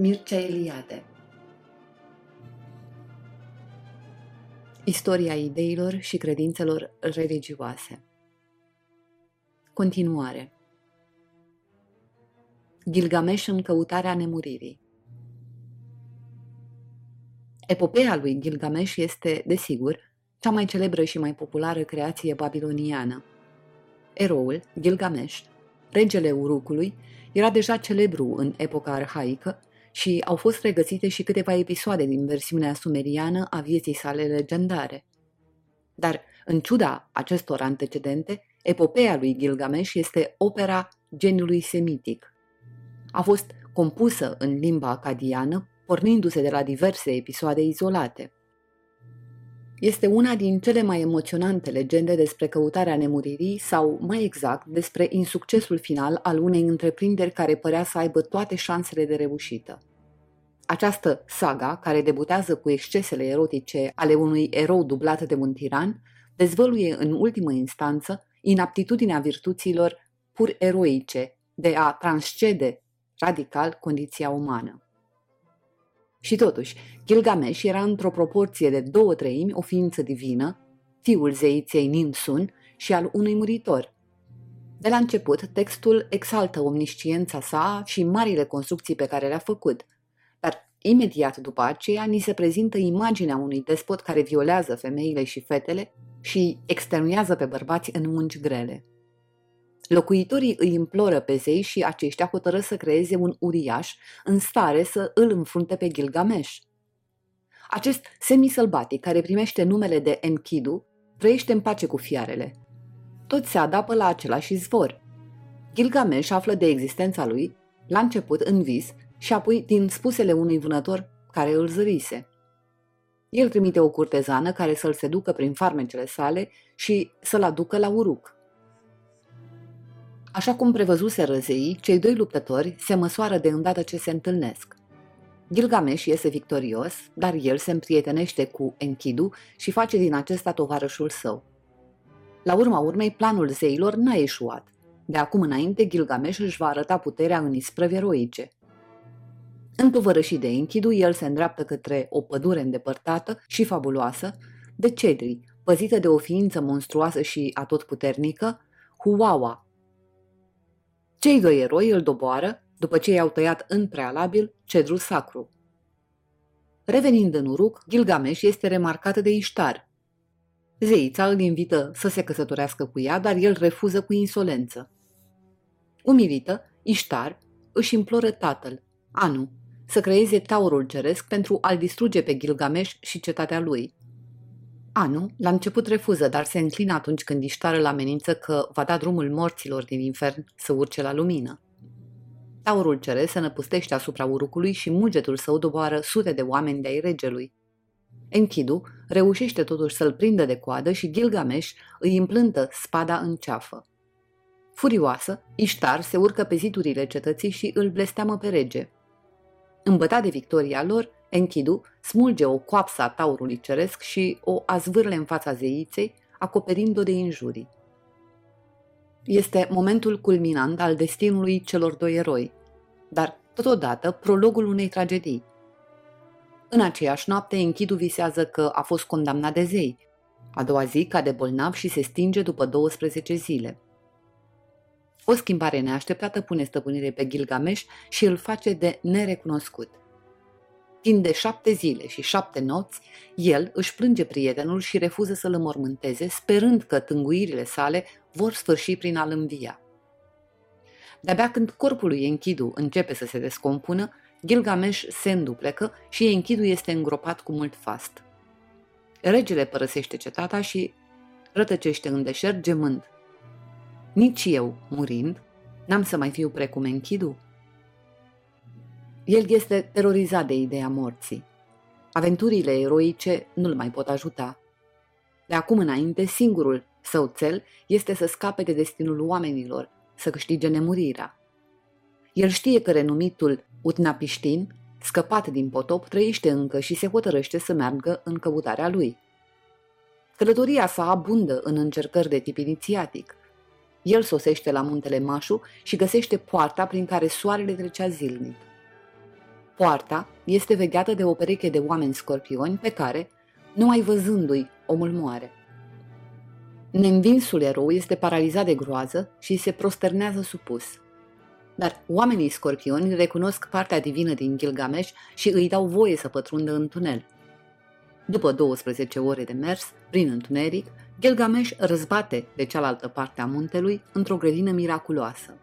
Mircea Eliade. Istoria ideilor și credințelor religioase. Continuare. Gilgamesh în căutarea nemuririi. Epopeea lui Gilgamesh este, desigur, cea mai celebră și mai populară creație babiloniană. Eroul, Gilgamesh, regele Urucului, era deja celebru în epoca arhaică și au fost regăsite și câteva episoade din versiunea sumeriană a vieții sale legendare. Dar, în ciuda acestor antecedente, epopeea lui Gilgamesh este opera geniului semitic. A fost compusă în limba acadiană, pornindu-se de la diverse episoade izolate. Este una din cele mai emoționante legende despre căutarea nemuririi sau, mai exact, despre insuccesul final al unei întreprinderi care părea să aibă toate șansele de reușită. Această saga, care debutează cu excesele erotice ale unui erou dublat de un tiran, dezvăluie în ultimă instanță inaptitudinea virtuților pur eroice de a transcede radical condiția umană. Și totuși, Gilgamesh era într-o proporție de două treimi o ființă divină, fiul zeiței Ninsun și al unui muritor. De la început, textul exaltă omnisciența sa și marile construcții pe care le-a făcut, dar imediat după aceea ni se prezintă imaginea unui despot care violează femeile și fetele și externuează pe bărbați în munci grele. Locuitorii îi imploră pe zei și aceștia hotără să creeze un uriaș în stare să îl înfrunte pe Gilgamesh. Acest semisălbatic, care primește numele de Enkidu, trăiește în pace cu fiarele. Toți se adapă la același izvor. Gilgamesh află de existența lui, la început în vis și apoi din spusele unui vânător care îl zărise. El trimite o curtezană care să-l seducă prin farmecele sale și să-l aducă la uruc. Așa cum prevăzuse răzeii, cei doi luptători se măsoară de îndată ce se întâlnesc. Gilgamesh iese victorios, dar el se împrietenește cu Enkidu și face din acesta tovarășul său. La urma urmei, planul zeilor n-a ieșuat. De acum înainte, Gilgamesh își va arăta puterea în isprăvi eroice. Întovărășit de Enkidu, el se îndreaptă către o pădure îndepărtată și fabuloasă, de cedri, păzită de o ființă monstruoasă și atotputernică, Huawa, cei doi eroi îl doboară după ce i-au tăiat în prealabil cedrul sacru. Revenind în Uruk, Gilgamesh este remarcat de Iștar. Zeița îl invită să se căsătorească cu ea, dar el refuză cu insolență. Umilită, Iștar își imploră tatăl, Anu, să creeze taurul ceresc pentru a-l distruge pe Gilgamesh și cetatea lui. Anu, la început refuză, dar se înclină atunci când Iștar la amenință că va da drumul morților din infern să urce la lumină. Taurul cere se năpustește asupra urucului și mugetul său doboară sute de oameni de-ai regelui. Enkidu reușește totuși să-l prindă de coadă și Gilgamesh îi împlântă spada în ceafă. Furioasă, Iștar se urcă pe zidurile cetății și îl blesteamă pe rege. Îmbătat de victoria lor, Enkidu smulge o coapsă a taurului ceresc și o azvârle în fața zeiței, acoperind-o de injurii. Este momentul culminant al destinului celor doi eroi, dar totodată prologul unei tragedii. În aceeași noapte, Enkidu visează că a fost condamnat de zei. A doua zi cade bolnav și se stinge după 12 zile. O schimbare neașteptată pune stăpânire pe Gilgamesh și îl face de nerecunoscut – Timp de șapte zile și șapte nopți, el își plânge prietenul și refuză să-l înmormânteze, sperând că tânguirile sale vor sfârși prin a-l învia. De-abia când corpul lui Enkidu începe să se descompună, Gilgamesh se înduplecă și Enkidu este îngropat cu mult fast. Regele părăsește cetatea și rătăcește în deșert gemând. Nici eu, murind, n-am să mai fiu precum Enkidu? El este terorizat de ideea morții. Aventurile eroice nu-l mai pot ajuta. De acum înainte, singurul său cel este să scape de destinul oamenilor, să câștige nemurirea. El știe că renumitul Utnapiștin, scăpat din potop, trăiește încă și se hotărăște să meargă în căutarea lui. Călătoria sa abundă în încercări de tip inițiatic. El sosește la muntele Mașu și găsește poarta prin care soarele trecea zilnic. Poarta este vegheată de o pereche de oameni scorpioni pe care, numai văzându-i, omul moare. Neînvinsul erou este paralizat de groază și se prosternează supus. Dar oamenii scorpioni recunosc partea divină din Gilgamesh și îi dau voie să pătrundă în tunel. După 12 ore de mers, prin întuneric, Gilgamesh răzbate de cealaltă parte a muntelui într-o grădină miraculoasă.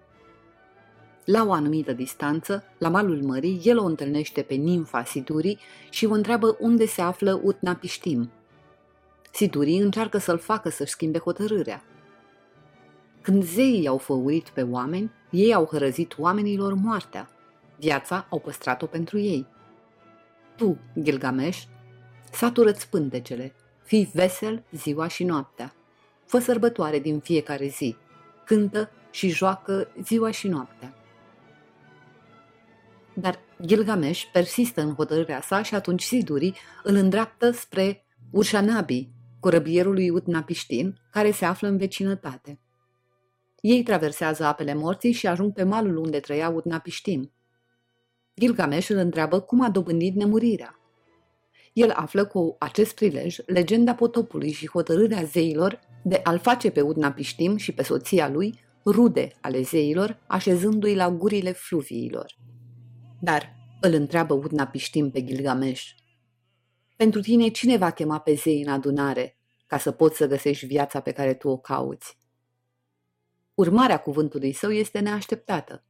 La o anumită distanță, la malul mării, el o întâlnește pe nimfa Siturii și o întreabă unde se află Utnapishtim. Siturii încearcă să-l facă să-și schimbe hotărârea. Când zeii au făurit pe oameni, ei au hărăzit oamenilor moartea. Viața au păstrat-o pentru ei. Tu, Gilgamesh, satură-ți pântecele, fii vesel ziua și noaptea. Fă sărbătoare din fiecare zi, cântă și joacă ziua și noaptea. Dar Gilgamesh persistă în hotărârea sa și atunci Sidurii îl îndreaptă spre Urshanabi, corăbierul lui Utnapishtim, care se află în vecinătate. Ei traversează apele morții și ajung pe malul unde trăia Utnapishtim. Gilgamesh îl întreabă cum a dobândit nemurirea. El află cu acest prilej legenda potopului și hotărârea zeilor de a-l face pe Utnapishtim și pe soția lui rude ale zeilor, așezându-i la gurile fluviilor. Dar îl întreabă Utnapishtim pe Gilgamesh. Pentru tine cine va chema pe zei în adunare ca să poți să găsești viața pe care tu o cauți? Urmarea cuvântului său este neașteptată.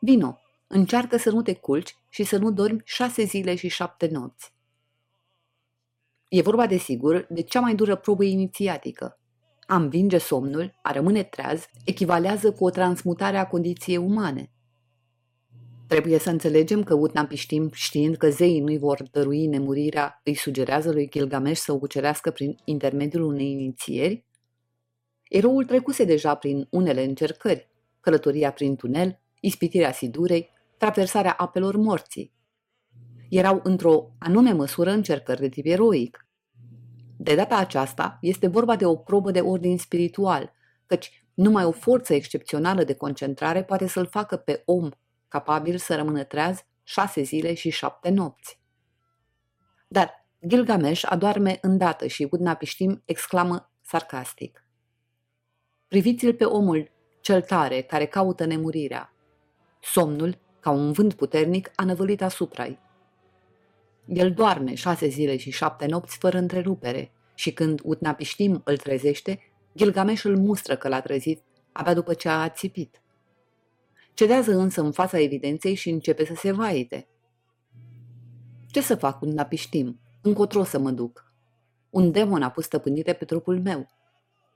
Vino, încearcă să nu te culci și să nu dormi șase zile și șapte nopți. E vorba, desigur, de cea mai dură probă inițiatică. A învinge somnul, a rămâne treaz, echivalează cu o transmutare a condiției umane. Trebuie să înțelegem că Utnapishtim, știind că zeii nu-i vor dărui nemurirea, îi sugerează lui Gilgamesh să o cucerească prin intermediul unei inițieri? Eroul trecuse deja prin unele încercări, călătoria prin tunel, ispitirea Sidurei, traversarea apelor morții. Erau într-o anume măsură încercări de tip eroic. De data aceasta este vorba de o probă de ordin spiritual, căci numai o forță excepțională de concentrare poate să-l facă pe om capabil să rămână treaz șase zile și șapte nopți. Dar Gilgamesh adorme îndată și Udnapishtim exclamă sarcastic. Priviți-l pe omul cel tare care caută nemurirea. Somnul, ca un vânt puternic, a năvălit asupra-i. El doarme șase zile și șapte nopți fără întrerupere și când Utnapishtim îl trezește, Gilgamesh îl mustră că l-a trezit abia după ce a ațipit. Cedează însă în fața evidenței și începe să se vaite. Ce să fac cu napiștim? Încotro să mă duc. Un demon a pus stăpânire pe trupul meu.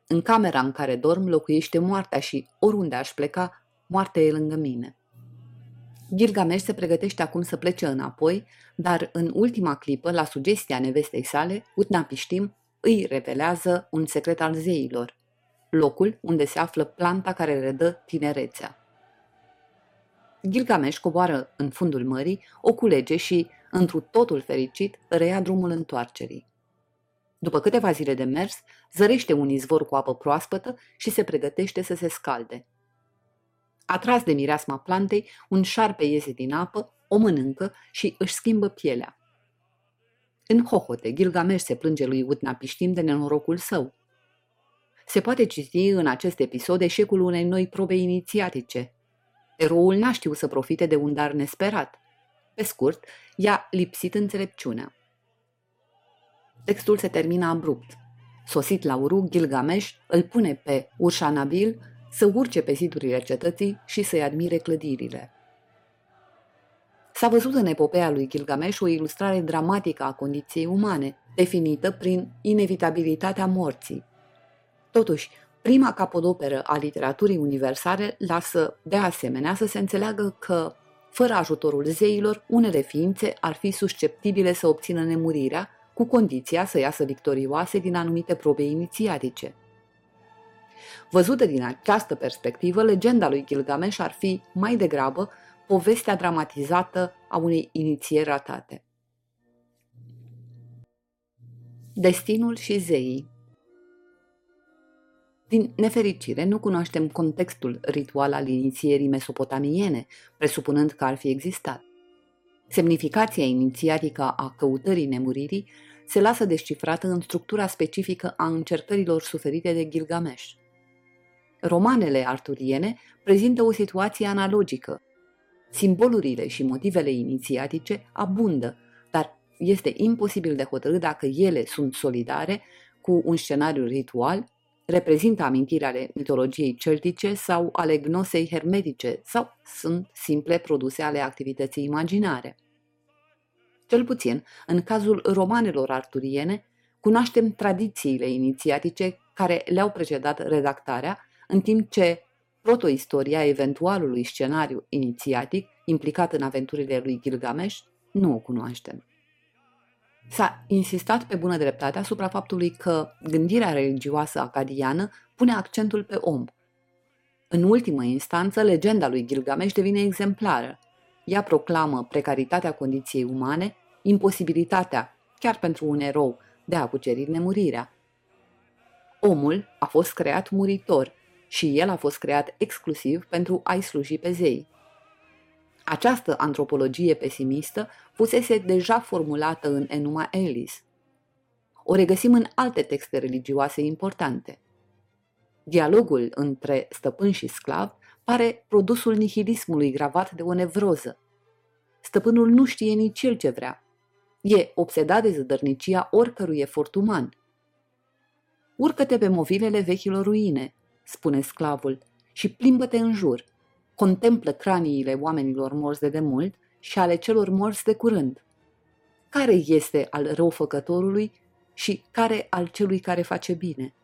În camera în care dorm locuiește moartea și, oriunde aș pleca, moartea e lângă mine. Gilgamesh se pregătește acum să plece înapoi, dar în ultima clipă, la sugestia nevestei sale, Utnapishtim îi revelează un secret al zeilor, locul unde se află planta care redă tinerețea. Gilgamesh coboară în fundul mării, o culege și, întru totul fericit, reia drumul întoarcerii. După câteva zile de mers, zărește un izvor cu apă proaspătă și se pregătește să se scalde. Atras de mireasma plantei, un șarpe iese din apă, o mănâncă și își schimbă pielea. În hohote, Gilgamesh se plânge lui Utnapishtim de nenorocul său. Se poate citi în acest episod eșecul unei noi probe inițiatice, Eroul n-a știut să profite de un dar nesperat. Pe scurt, i-a lipsit înțelepciunea. Textul se termină abrupt. Sosit la Uru, Gilgamesh îl pune pe Urshanabil să urce pe zidurile cetății și să-i admire clădirile. S-a văzut în epopeea lui Gilgamesh o ilustrare dramatică a condiției umane, definită prin inevitabilitatea morții. Totuși, Prima capodoperă a literaturii universale lasă, de asemenea, să se înțeleagă că, fără ajutorul zeilor, unele ființe ar fi susceptibile să obțină nemurirea, cu condiția să iasă victorioase din anumite probe inițiatice. Văzută din această perspectivă, legenda lui Gilgamesh ar fi, mai degrabă, povestea dramatizată a unei inițieri ratate. Destinul și zeii din nefericire, nu cunoaștem contextul ritual al inițierii mesopotamiene, presupunând că ar fi existat. Semnificația inițiatică a căutării nemuririi se lasă descifrată în structura specifică a încercărilor suferite de Gilgamesh. Romanele arturiene prezintă o situație analogică. Simbolurile și motivele inițiatice abundă, dar este imposibil de hotărât dacă ele sunt solidare cu un scenariu ritual, reprezintă amintiri ale mitologiei celtice sau ale gnosei hermetice sau sunt simple produse ale activității imaginare. Cel puțin, în cazul romanelor arturiene, cunoaștem tradițiile inițiatice care le-au precedat redactarea, în timp ce protoistoria eventualului scenariu inițiatic implicat în aventurile lui Gilgamesh nu o cunoaștem. S-a insistat pe bună dreptate asupra faptului că gândirea religioasă acadiană pune accentul pe om. În ultimă instanță, legenda lui Gilgamesh devine exemplară. Ea proclamă precaritatea condiției umane, imposibilitatea, chiar pentru un erou, de a cuceri nemurirea. Omul a fost creat muritor și el a fost creat exclusiv pentru a-i sluji pe zei. Această antropologie pesimistă fusese deja formulată în Enuma Elis. O regăsim în alte texte religioase importante. Dialogul între stăpân și sclav pare produsul nihilismului gravat de o nevroză. Stăpânul nu știe nici el ce vrea. E obsedat de zădărnicia oricărui efort uman. Urcă-te pe movilele vechilor ruine, spune sclavul, și plimbă-te în jur – contemplă craniile oamenilor morți de demult și ale celor morți de curând. Care este al răufăcătorului și care al celui care face bine?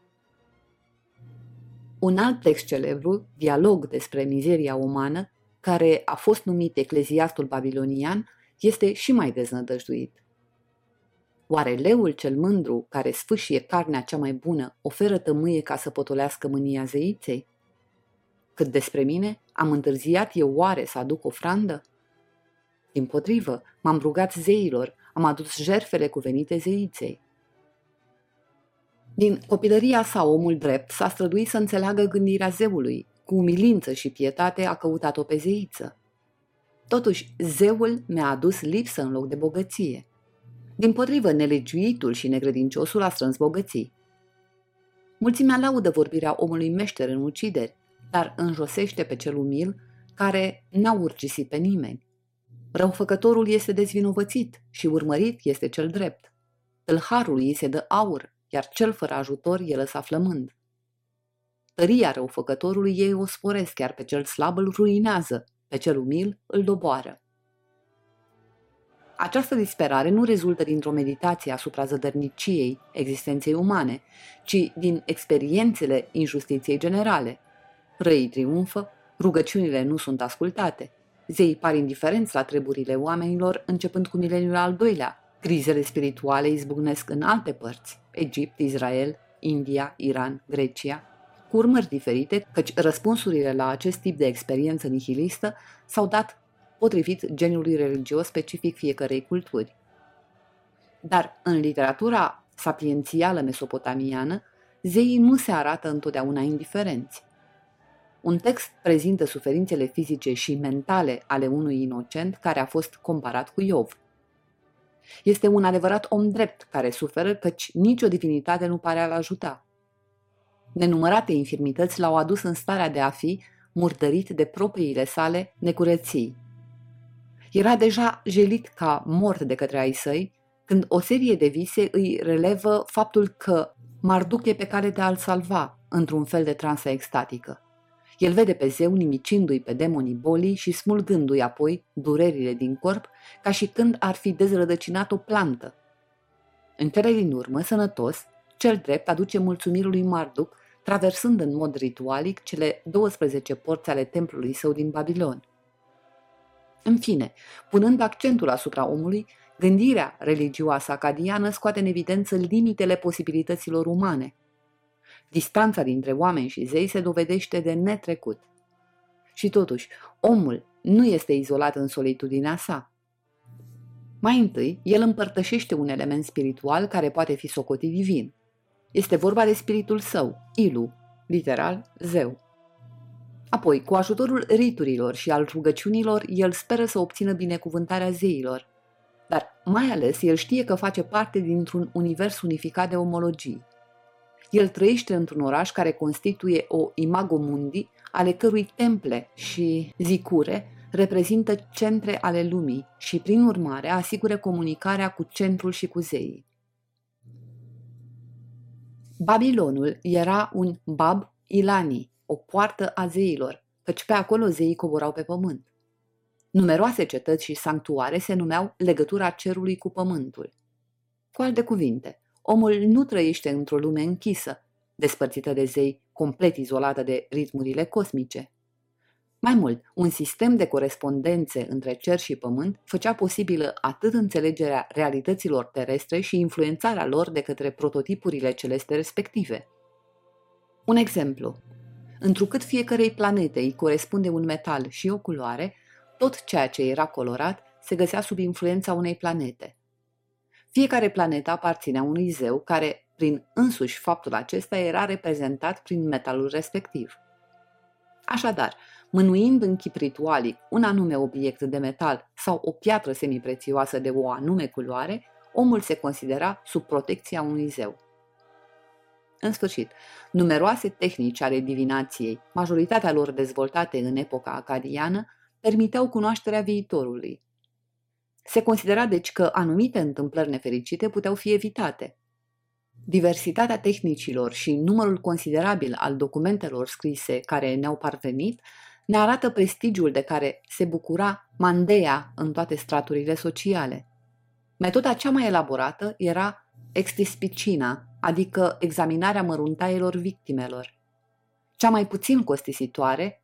Un alt text celebru, dialog despre mizeria umană, care a fost numit Ecleziastul Babilonian, este și mai deznădăjduit. Oare leul cel mândru, care sfâșie carnea cea mai bună, oferă tămâie ca să potolească mânia zeiței? Cât despre mine, am întârziat eu oare să aduc ofrandă? Din potrivă, m-am rugat zeilor, am adus jerfele cuvenite zeiței. Din copilăria sa, omul drept s-a străduit să înțeleagă gândirea zeului, cu umilință și pietate a căutat-o pe zeiță. Totuși, zeul mi-a adus lipsă în loc de bogăție. Din potrivă, nelegiuitul și necredinciosul a strâns bogății. Mulțimea laudă vorbirea omului meșter în ucideri, dar înjosește pe cel umil care n-a urgisit pe nimeni. Răufăcătorul este dezvinovățit și urmărit este cel drept. Tâlharul îi se dă aur, iar cel fără ajutor e lăsat flămând. Tăria răufăcătorului ei o sporesc, chiar pe cel slab îl ruinează, pe cel umil îl doboară. Această disperare nu rezultă dintr-o meditație asupra zădărniciei existenței umane, ci din experiențele injustiției generale – Răii triumfă, rugăciunile nu sunt ascultate. Zeii par indiferenți la treburile oamenilor, începând cu mileniul al doilea. Crizele spirituale izbucnesc în alte părți, Egipt, Israel, India, Iran, Grecia, cu urmări diferite, căci răspunsurile la acest tip de experiență nihilistă s-au dat potrivit geniului religios specific fiecărei culturi. Dar în literatura sapiențială mesopotamiană, zeii nu se arată întotdeauna indiferenți. Un text prezintă suferințele fizice și mentale ale unui inocent care a fost comparat cu Iov. Este un adevărat om drept care suferă căci nicio divinitate nu pare a-l ajuta. Nenumărate infirmități l-au adus în starea de a fi murdărit de propriile sale necurății. Era deja jelit ca mort de către ai săi, când o serie de vise îi relevă faptul că Marduk e pe cale de a-l salva într-un fel de transă extatică. El vede pe zeu nimicindu-i pe demonii bolii și smulgându-i apoi durerile din corp, ca și când ar fi dezrădăcinat o plantă. În cele din urmă, sănătos, cel drept aduce mulțumirul lui Marduk, traversând în mod ritualic cele 12 porți ale templului său din Babilon. În fine, punând accentul asupra omului, gândirea religioasă acadiană scoate în evidență limitele posibilităților umane – Distanța dintre oameni și zei se dovedește de netrecut. Și totuși, omul nu este izolat în solitudinea sa. Mai întâi, el împărtășește un element spiritual care poate fi socotit divin. Este vorba de spiritul său, Ilu, literal zeu. Apoi, cu ajutorul riturilor și al rugăciunilor, el speră să obțină binecuvântarea zeilor. Dar mai ales el știe că face parte dintr-un univers unificat de omologii. El trăiește într-un oraș care constituie o imago mundi, ale cărui temple și zicure reprezintă centre ale lumii și, prin urmare, asigură comunicarea cu centrul și cu zeii. Babilonul era un Bab Ilani, o poartă a zeilor, căci pe acolo zeii coborau pe pământ. Numeroase cetăți și sanctuare se numeau legătura cerului cu pământul. Cu alte cuvinte, omul nu trăiește într-o lume închisă, despărțită de zei, complet izolată de ritmurile cosmice. Mai mult, un sistem de corespondențe între cer și pământ făcea posibilă atât înțelegerea realităților terestre și influențarea lor de către prototipurile celeste respective. Un exemplu. Întrucât fiecarei planete îi corespunde un metal și o culoare, tot ceea ce era colorat se găsea sub influența unei planete. Fiecare planetă aparținea unui zeu care, prin însuși faptul acesta, era reprezentat prin metalul respectiv. Așadar, mânuind în chip ritualic un anume obiect de metal sau o piatră semiprețioasă de o anume culoare, omul se considera sub protecția unui zeu. În sfârșit, numeroase tehnici ale divinației, majoritatea lor dezvoltate în epoca acadiană, permiteau cunoașterea viitorului. Se considera deci că anumite întâmplări nefericite puteau fi evitate. Diversitatea tehnicilor și numărul considerabil al documentelor scrise care ne-au parvenit ne arată prestigiul de care se bucura Mandea în toate straturile sociale. Metoda cea mai elaborată era extispicina, adică examinarea măruntaielor victimelor. Cea mai puțin costisitoare,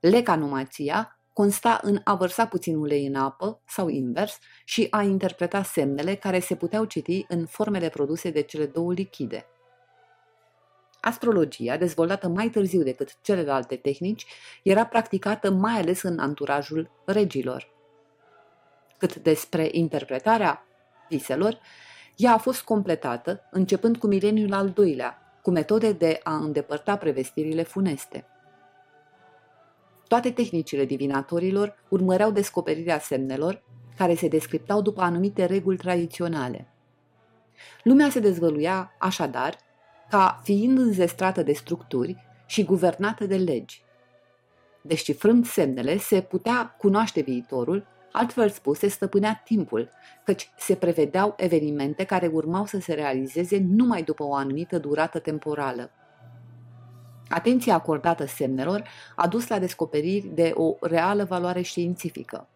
lecanomația, consta în a vărsa puțin ulei în apă sau invers și a interpreta semnele care se puteau citi în formele produse de cele două lichide. Astrologia, dezvoltată mai târziu decât celelalte tehnici, era practicată mai ales în anturajul regilor. Cât despre interpretarea viselor, ea a fost completată începând cu mileniul al doilea, cu metode de a îndepărta prevestirile funeste. Toate tehnicile divinatorilor urmăreau descoperirea semnelor care se descriptau după anumite reguli tradiționale. Lumea se dezvăluia, așadar, ca fiind înzestrată de structuri și guvernată de legi. Descifrând semnele, se putea cunoaște viitorul, altfel spus, se stăpânea timpul, căci se prevedeau evenimente care urmau să se realizeze numai după o anumită durată temporală. Atenția acordată semnelor a dus la descoperiri de o reală valoare științifică.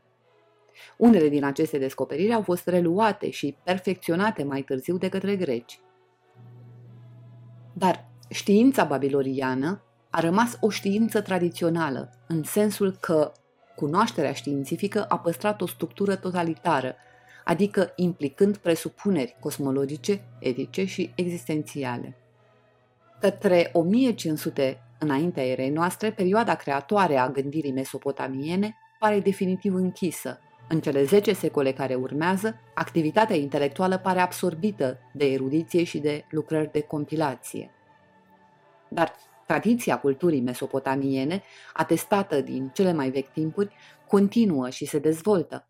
Unele din aceste descoperiri au fost reluate și perfecționate mai târziu de către greci. Dar știința babiloniană a rămas o știință tradițională, în sensul că cunoașterea științifică a păstrat o structură totalitară, adică implicând presupuneri cosmologice, etice și existențiale. Către 1500 înaintea erei noastre, perioada creatoare a gândirii mesopotamiene pare definitiv închisă. În cele 10 secole care urmează, activitatea intelectuală pare absorbită de erudiție și de lucrări de compilație. Dar tradiția culturii mesopotamiene, atestată din cele mai vechi timpuri, continuă și se dezvoltă.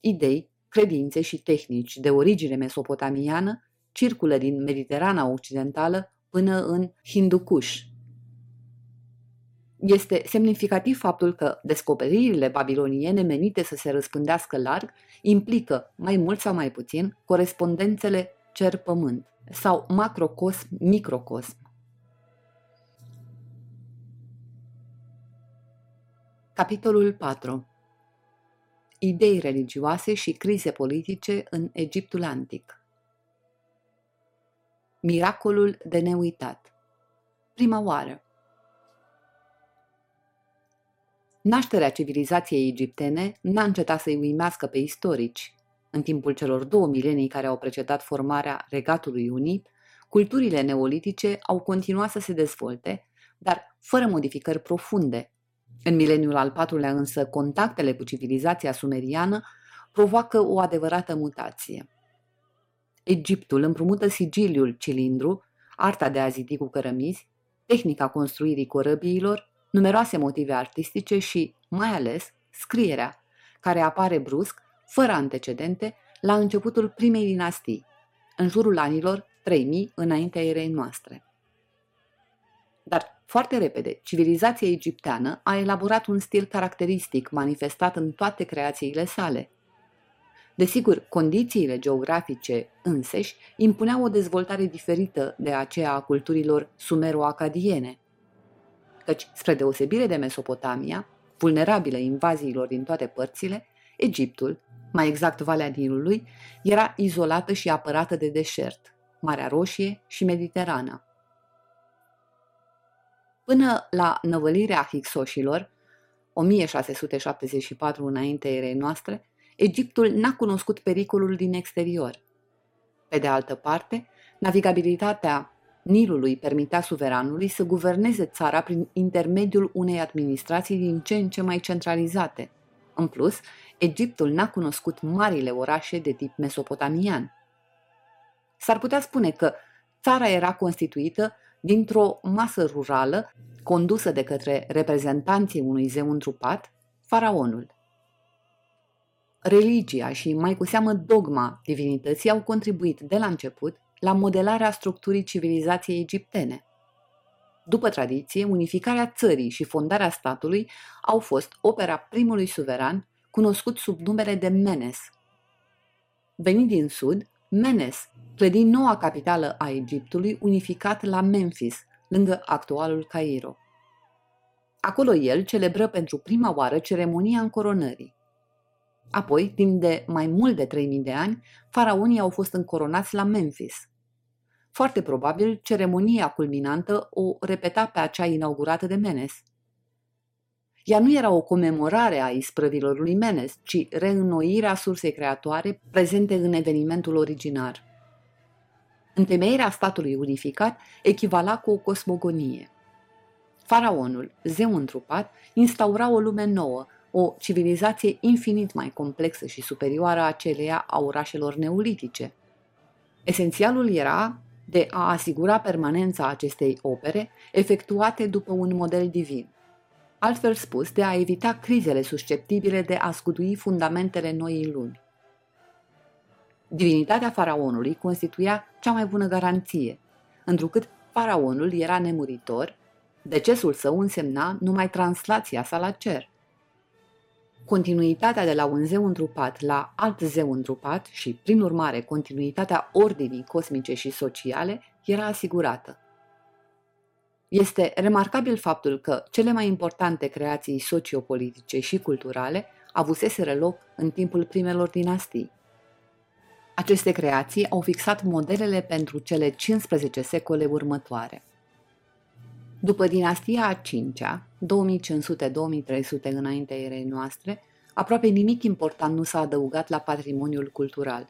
Idei, credințe și tehnici de origine mesopotamiană circulă din Mediterana Occidentală până în Hindukush. Este semnificativ faptul că descoperirile babiloniene menite să se răspândească larg implică, mai mult sau mai puțin, corespondențele cer-pământ sau macrocosm-microcosm. Capitolul 4 Idei religioase și crize politice în Egiptul antic Miracolul de neuitat. Prima oară. Nașterea civilizației egiptene n-a încetat să-i uimească pe istorici. În timpul celor două milenii care au precedat formarea Regatului Unit, culturile neolitice au continuat să se dezvolte, dar fără modificări profunde. În mileniul al patrulea însă, contactele cu civilizația sumeriană provoacă o adevărată mutație. Egiptul împrumută sigiliul cilindru, arta de a zidi cu cărămizi, tehnica construirii corăbiilor, numeroase motive artistice și, mai ales, scrierea, care apare brusc, fără antecedente, la începutul primei dinastii, în jurul anilor 3000 înaintea erei noastre. Dar foarte repede, civilizația egipteană a elaborat un stil caracteristic manifestat în toate creațiile sale. Desigur, condițiile geografice înseși impuneau o dezvoltare diferită de aceea a culturilor sumero-acadiene. Căci, spre deosebire de Mesopotamia, vulnerabilă invaziilor din toate părțile, Egiptul, mai exact Valea Nilului, era izolată și apărată de deșert, Marea Roșie și Mediterana. Până la năvălirea Hixoșilor, 1674 înainte erei noastre, Egiptul n-a cunoscut pericolul din exterior. Pe de altă parte, navigabilitatea Nilului permitea suveranului să guverneze țara prin intermediul unei administrații din ce în ce mai centralizate. În plus, Egiptul n-a cunoscut marile orașe de tip mesopotamian. S-ar putea spune că țara era constituită dintr-o masă rurală condusă de către reprezentanții unui zeu întrupat, faraonul. Religia și mai cu seamă dogma divinității au contribuit de la început la modelarea structurii civilizației egiptene. După tradiție, unificarea țării și fondarea statului au fost opera primului suveran, cunoscut sub numele de Menes. Venit din sud, Menes clădi noua capitală a Egiptului unificat la Memphis, lângă actualul Cairo. Acolo el celebră pentru prima oară ceremonia încoronării. Apoi, timp de mai mult de 3000 de ani, faraonii au fost încoronați la Memphis. Foarte probabil, ceremonia culminantă o repeta pe acea inaugurată de Menes. Ea nu era o comemorare a isprăvilor lui Menes, ci reînnoirea sursei creatoare prezente în evenimentul originar. Întemeierea statului unificat echivala cu o cosmogonie. Faraonul, zeu întrupat, instaura o lume nouă, o civilizație infinit mai complexă și superioară aceleia a orașelor neolitice. Esențialul era de a asigura permanența acestei opere, efectuate după un model divin. Altfel spus, de a evita crizele susceptibile de a scudui fundamentele noii lumi. Divinitatea faraonului constituia cea mai bună garanție, întrucât faraonul era nemuritor, decesul său însemna numai translația sa la cer. Continuitatea de la un zeu întrupat la alt zeu întrupat și, prin urmare, continuitatea ordinii cosmice și sociale era asigurată. Este remarcabil faptul că cele mai importante creații sociopolitice și culturale avuseseră loc în timpul primelor dinastii. Aceste creații au fixat modelele pentru cele 15 secole următoare. După dinastia a cincea, 2500-2300 înaintea erei noastre, aproape nimic important nu s-a adăugat la patrimoniul cultural.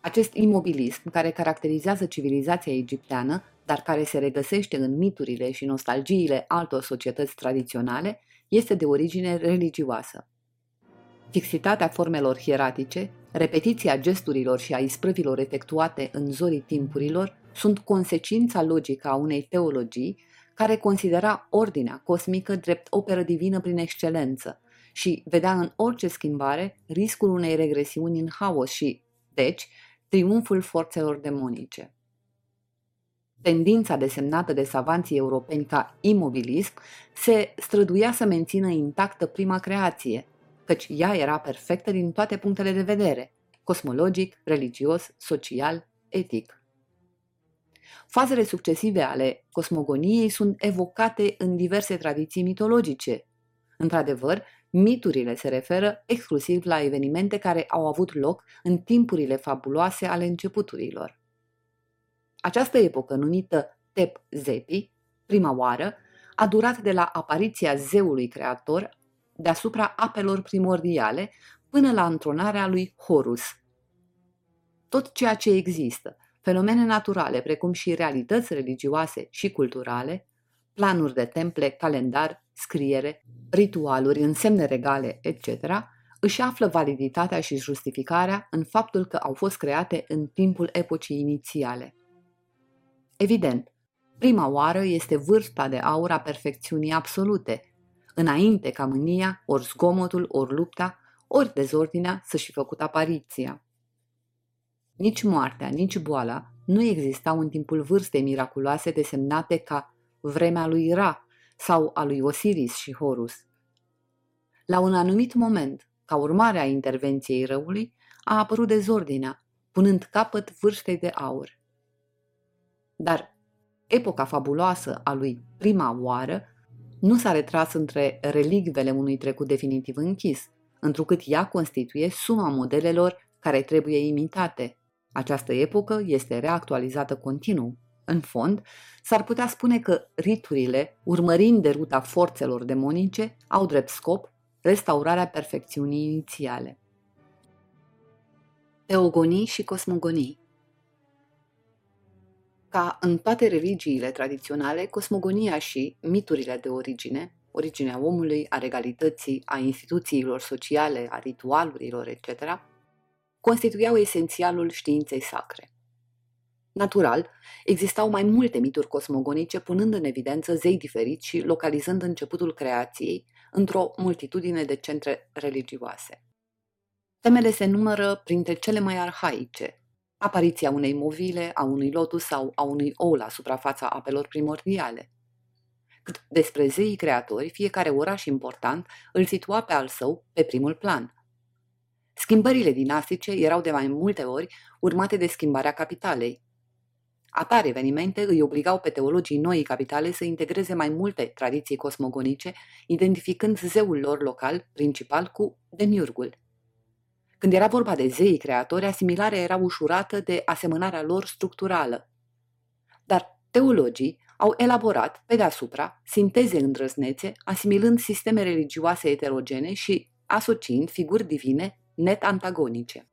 Acest imobilism, care caracterizează civilizația egipteană, dar care se regăsește în miturile și nostalgiile altor societăți tradiționale, este de origine religioasă. Fixitatea formelor hieratice, repetiția gesturilor și a isprăvilor efectuate în zorii timpurilor sunt consecința logică a unei teologii care considera ordinea cosmică drept operă divină prin excelență și vedea în orice schimbare riscul unei regresiuni în haos și, deci, triumful forțelor demonice. Tendința desemnată de savanții europeni ca imobilism se străduia să mențină intactă prima creație, căci ea era perfectă din toate punctele de vedere, cosmologic, religios, social, etic. Fazele succesive ale cosmogoniei sunt evocate în diverse tradiții mitologice. Într-adevăr, miturile se referă exclusiv la evenimente care au avut loc în timpurile fabuloase ale începuturilor. Această epocă, numită Tep Zepi, prima oară, a durat de la apariția zeului creator deasupra apelor primordiale până la întronarea lui Horus. Tot ceea ce există, fenomene naturale, precum și realități religioase și culturale, planuri de temple, calendar, scriere, ritualuri, însemne regale, etc., își află validitatea și justificarea în faptul că au fost create în timpul epocii inițiale. Evident, Prima oară este vârsta de aur a perfecțiunii absolute, înainte ca mânia, ori zgomotul, ori lupta, ori dezordinea să și făcut apariția. Nici moartea, nici boala nu existau în timpul vârstei miraculoase desemnate ca vremea lui Ra sau a lui Osiris și Horus. La un anumit moment, ca urmare a intervenției răului, a apărut dezordinea, punând capăt vârstei de aur. Dar epoca fabuloasă a lui prima oară nu s-a retras între relicvele unui trecut definitiv închis, întrucât ea constituie suma modelelor care trebuie imitate. Această epocă este reactualizată continuu. În fond, s-ar putea spune că riturile, urmărind de ruta forțelor demonice, au drept scop restaurarea perfecțiunii inițiale. Teogonii și cosmogonii Ca în toate religiile tradiționale, cosmogonia și miturile de origine, originea omului, a regalității, a instituțiilor sociale, a ritualurilor, etc., constituiau esențialul științei sacre. Natural, existau mai multe mituri cosmogonice punând în evidență zei diferiți și localizând începutul creației într-o multitudine de centre religioase. Temele se numără printre cele mai arhaice, apariția unei movile, a unui lotus sau a unui ou la suprafața apelor primordiale. Cât despre zeii creatori, fiecare oraș important îl situa pe al său pe primul plan. Schimbările dinastice erau de mai multe ori urmate de schimbarea capitalei. Atare evenimente îi obligau pe teologii noii capitale să integreze mai multe tradiții cosmogonice, identificând zeul lor local principal cu demiurgul. Când era vorba de zeii creatori, asimilarea era ușurată de asemănarea lor structurală. Dar teologii au elaborat, pe deasupra, sinteze îndrăznețe, asimilând sisteme religioase eterogene și asociind figuri divine net antagonice.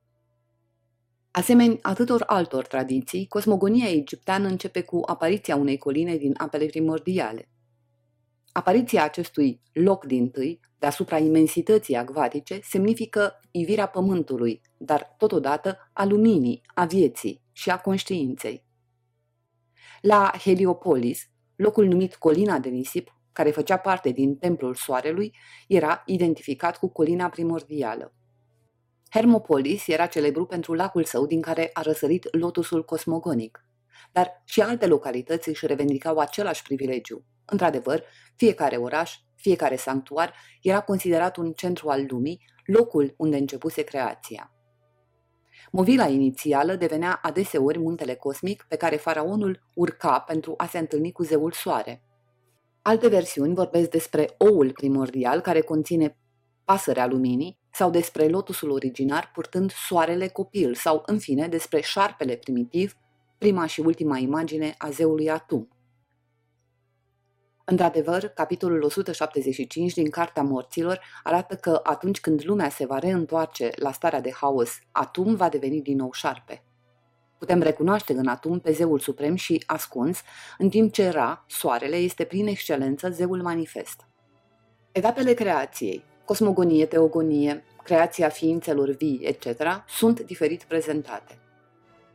Asemeni atâtor altor tradiții, cosmogonia egipteană începe cu apariția unei coline din apele primordiale. Apariția acestui loc din tâi, deasupra imensității acvatice, semnifică ivirea pământului, dar totodată a luminii, a vieții și a conștiinței. La Heliopolis, locul numit Colina de Nisip, care făcea parte din templul soarelui, era identificat cu colina primordială. Hermopolis era celebru pentru lacul său din care a răsărit lotusul cosmogonic, dar și alte localități își revendicau același privilegiu. Într-adevăr, fiecare oraș, fiecare sanctuar era considerat un centru al lumii, locul unde începuse creația. Movila inițială devenea adeseori muntele cosmic pe care faraonul urca pentru a se întâlni cu zeul soare. Alte versiuni vorbesc despre oul primordial care conține pasărea luminii sau despre lotusul originar purtând soarele copil sau, în fine, despre șarpele primitiv, prima și ultima imagine a zeului Atum. Într-adevăr, capitolul 175 din Cartea Morților arată că atunci când lumea se va reîntoarce la starea de haos, Atum va deveni din nou șarpe. Putem recunoaște în Atum pe zeul suprem și ascuns, în timp ce Ra, soarele, este prin excelență zeul manifest. Etapele creației, cosmogonie, teogonie, creația ființelor vii, etc., sunt diferit prezentate.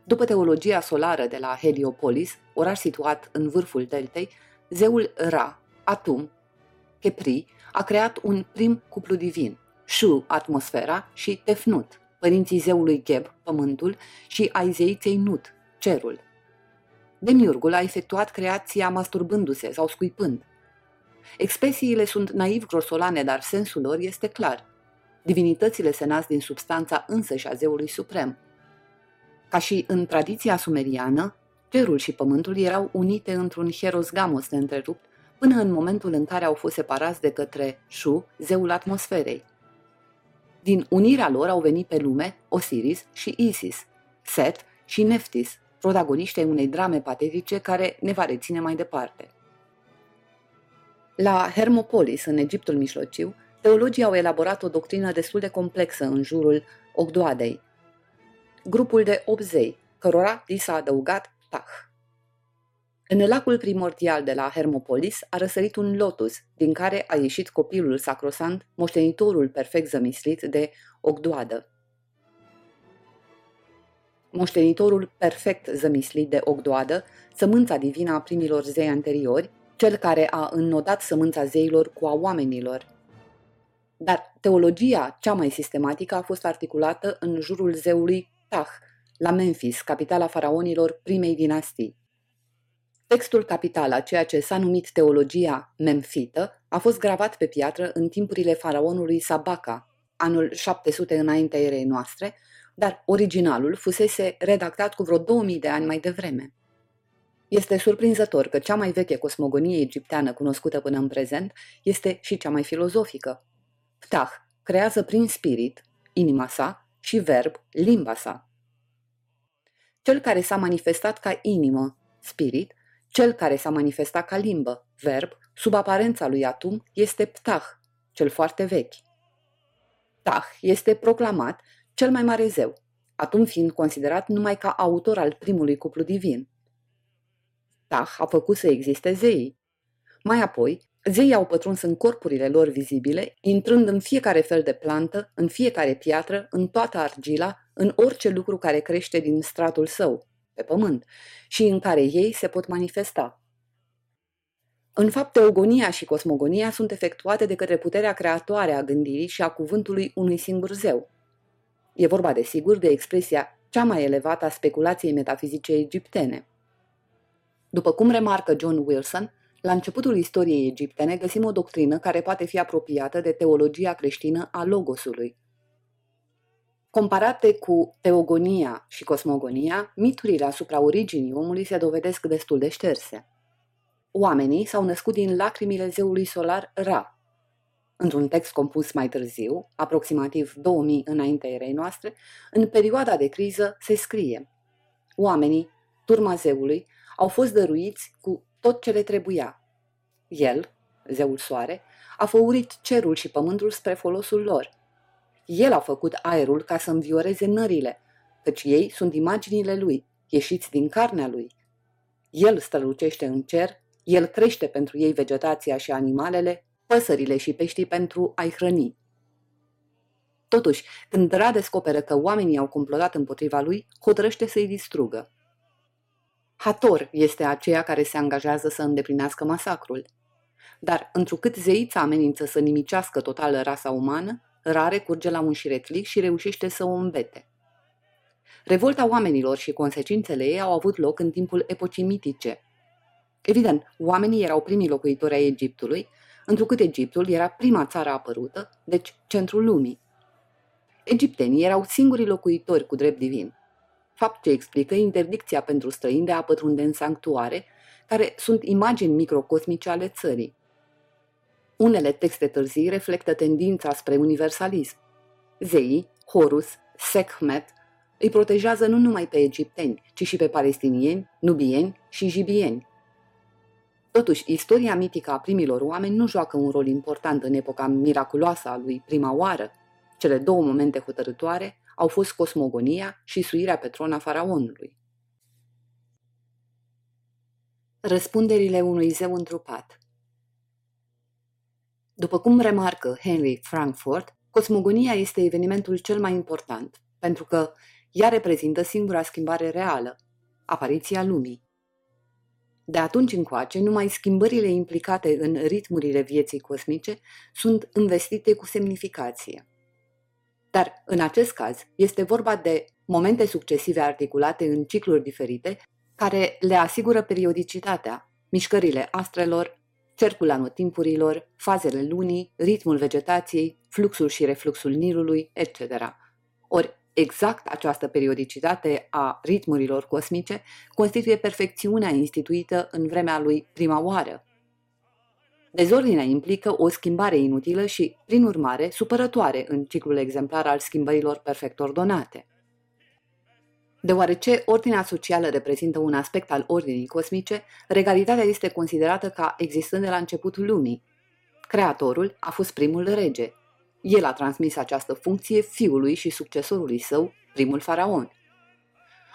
După teologia solară de la Heliopolis, oraș situat în vârful deltei, zeul Ra, Atum, Kepri, a creat un prim cuplu divin, Shu, atmosfera, și Tefnut, părinții zeului Geb, pământul, și ai zeiței Nut, cerul. Demiurgul a efectuat creația masturbându-se sau scuipând. Expresiile sunt naiv grosolane, dar sensul lor este clar. Divinitățile se nasc din substanța însăși a zeului suprem. Ca și în tradiția sumeriană, cerul și pământul erau unite într-un hierosgamos de întrerupt până în momentul în care au fost separați de către Shu, zeul atmosferei. Din unirea lor au venit pe lume Osiris și Isis, Set și Neftis, protagoniștii unei drame patetice care ne va reține mai departe. La Hermopolis, în Egiptul Mijlociu, teologii au elaborat o doctrină destul de complexă în jurul Ogdoadei, grupul de obzei, cărora li s-a adăugat Tah. În lacul primordial de la Hermopolis a răsărit un lotus, din care a ieșit copilul sacrosant, moștenitorul perfect zămislit de Ogdoadă. moștenitorul perfect zămislit de Ogdoadă, sămânța divină a primilor zei anteriori, cel care a înnodat sămânța zeilor cu a oamenilor. Dar teologia cea mai sistematică a fost articulată în jurul zeului Tah, la Memphis, capitala faraonilor primei dinastii. Textul capital a ceea ce s-a numit teologia memfită a fost gravat pe piatră în timpurile faraonului Sabaka, anul 700 înaintea erei noastre, dar originalul fusese redactat cu vreo 2000 de ani mai devreme. Este surprinzător că cea mai veche cosmogonie egipteană cunoscută până în prezent este și cea mai filozofică. Ptah creează prin spirit, inima sa, și verb, limba sa. Cel care s-a manifestat ca inimă, spirit, cel care s-a manifestat ca limbă, verb, sub aparența lui Atum, este Ptah, cel foarte vechi. Ptah este proclamat cel mai mare zeu, atunci fiind considerat numai ca autor al primului cuplu divin. Ptah a făcut să existe zeii. Mai apoi, zeii au pătruns în corpurile lor vizibile, intrând în fiecare fel de plantă, în fiecare piatră, în toată argila, în orice lucru care crește din stratul său, pe pământ, și în care ei se pot manifesta. În fapt, teogonia și cosmogonia sunt efectuate de către puterea creatoare a gândirii și a cuvântului unui singur zeu. E vorba, desigur, de expresia cea mai elevată a speculației metafizice egiptene. După cum remarcă John Wilson, la începutul istoriei egiptene găsim o doctrină care poate fi apropiată de teologia creștină a logosului. Comparate cu teogonia și cosmogonia, miturile asupra originii omului se dovedesc destul de șterse. Oamenii s-au născut din lacrimile zeului solar Ra. Într-un text compus mai târziu, aproximativ 2000 înaintea erei noastre, în perioada de criză se scrie Oamenii, turma zeului, au fost dăruiți cu tot ce le trebuia. El, zeul soare, a făurit cerul și pământul spre folosul lor. El a făcut aerul ca să învioreze nările, căci ei sunt imaginile lui, ieșiți din carnea lui. El strălucește în cer, el crește pentru ei vegetația și animalele, păsările și peștii pentru a-i hrăni. Totuși, când Ra descoperă că oamenii au complotat împotriva lui, hotărăște să-i distrugă. Hator este aceea care se angajează să îndeplinească masacrul. Dar, întrucât zeița amenință să nimicească total rasa umană, Ra curge la un șiretlic și reușește să o îmbete. Revolta oamenilor și consecințele ei au avut loc în timpul epocii mitice. Evident, oamenii erau primii locuitori ai Egiptului, întrucât Egiptul era prima țară apărută, deci centrul lumii. Egiptenii erau singurii locuitori cu drept divin fapt ce explică interdicția pentru străini de a pătrunde în sanctuare, care sunt imagini microcosmice ale țării. Unele texte târzii reflectă tendința spre universalism. Zeii, Horus, Sekhmet îi protejează nu numai pe egipteni, ci și pe palestinieni, nubieni și jibieni. Totuși, istoria mitică a primilor oameni nu joacă un rol important în epoca miraculoasă a lui prima oară. Cele două momente hotărătoare au fost cosmogonia și suirea pe tron a faraonului. Răspunderile unui zeu întrupat După cum remarcă Henry Frankfurt, cosmogonia este evenimentul cel mai important, pentru că ea reprezintă singura schimbare reală, apariția lumii. De atunci încoace, numai schimbările implicate în ritmurile vieții cosmice sunt investite cu semnificație. Dar, în acest caz, este vorba de momente succesive articulate în cicluri diferite, care le asigură periodicitatea, mișcările astrelor, cercul anotimpurilor, fazele lunii, ritmul vegetației, fluxul și refluxul Nilului, etc. Ori, exact această periodicitate a ritmurilor cosmice constituie perfecțiunea instituită în vremea lui prima oară, Dezordinea implică o schimbare inutilă și, prin urmare, supărătoare în ciclul exemplar al schimbărilor perfect ordonate. Deoarece ordinea socială reprezintă un aspect al ordinii cosmice, regalitatea este considerată ca existând de la începutul lumii. Creatorul a fost primul rege. El a transmis această funcție fiului și succesorului său, primul faraon.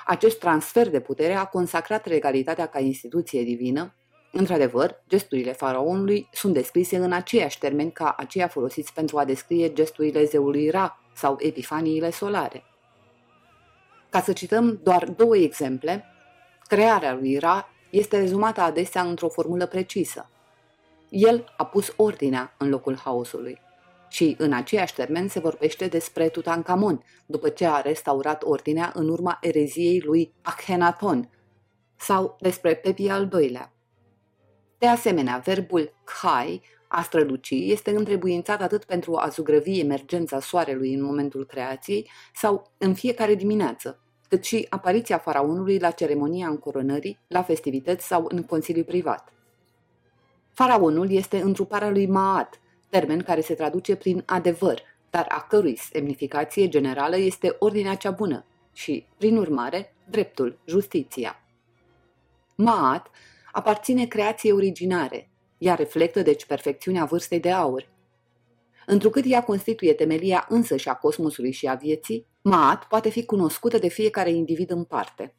Acest transfer de putere a consacrat regalitatea ca instituție divină, Într-adevăr, gesturile faraonului sunt descrise în aceiași termeni ca aceia folosiți pentru a descrie gesturile zeului Ra sau epifaniile solare. Ca să cităm doar două exemple, crearea lui Ra este rezumată adesea într-o formulă precisă. El a pus ordinea în locul haosului. Și în aceiași termen se vorbește despre Tutankamon, după ce a restaurat ordinea în urma ereziei lui Akhenaton, sau despre Pepi al doilea. De asemenea, verbul khai, a străluci, este întrebuințat atât pentru a zugrăvi emergența soarelui în momentul creației sau în fiecare dimineață, cât și apariția faraonului la ceremonia încoronării, la festivități sau în consiliu privat. Faraonul este întruparea lui Maat, termen care se traduce prin adevăr, dar a cărui semnificație generală este ordinea cea bună și, prin urmare, dreptul, justiția. Maat aparține creației originare, ea reflectă deci perfecțiunea vârstei de aur. Întrucât ea constituie temelia însăși a cosmosului și a vieții, Maat poate fi cunoscută de fiecare individ în parte.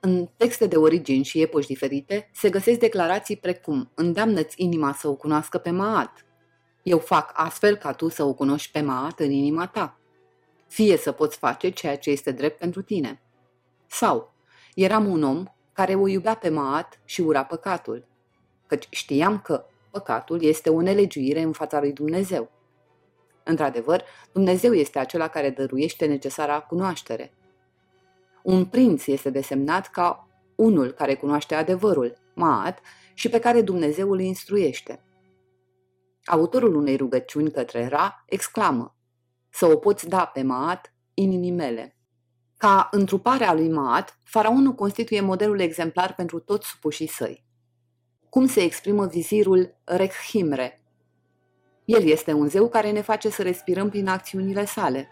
În texte de origini și epoși diferite se găsesc declarații precum Îndeamnă-ți inima să o cunoască pe Maat. Eu fac astfel ca tu să o cunoști pe Maat în inima ta. Fie să poți face ceea ce este drept pentru tine. Sau, eram un om care o iubea pe Maat și ura păcatul, căci știam că păcatul este o nelegiuire în fața lui Dumnezeu. Într-adevăr, Dumnezeu este acela care dăruiește necesara cunoaștere. Un prinț este desemnat ca unul care cunoaște adevărul, Maat, și pe care Dumnezeu îl instruiește. Autorul unei rugăciuni către Ra exclamă, să o poți da pe Maat inimii mele. Ca întruparea lui Maat, faraonul constituie modelul exemplar pentru toți supușii săi. Cum se exprimă vizirul Rekhimre? El este un zeu care ne face să respirăm prin acțiunile sale.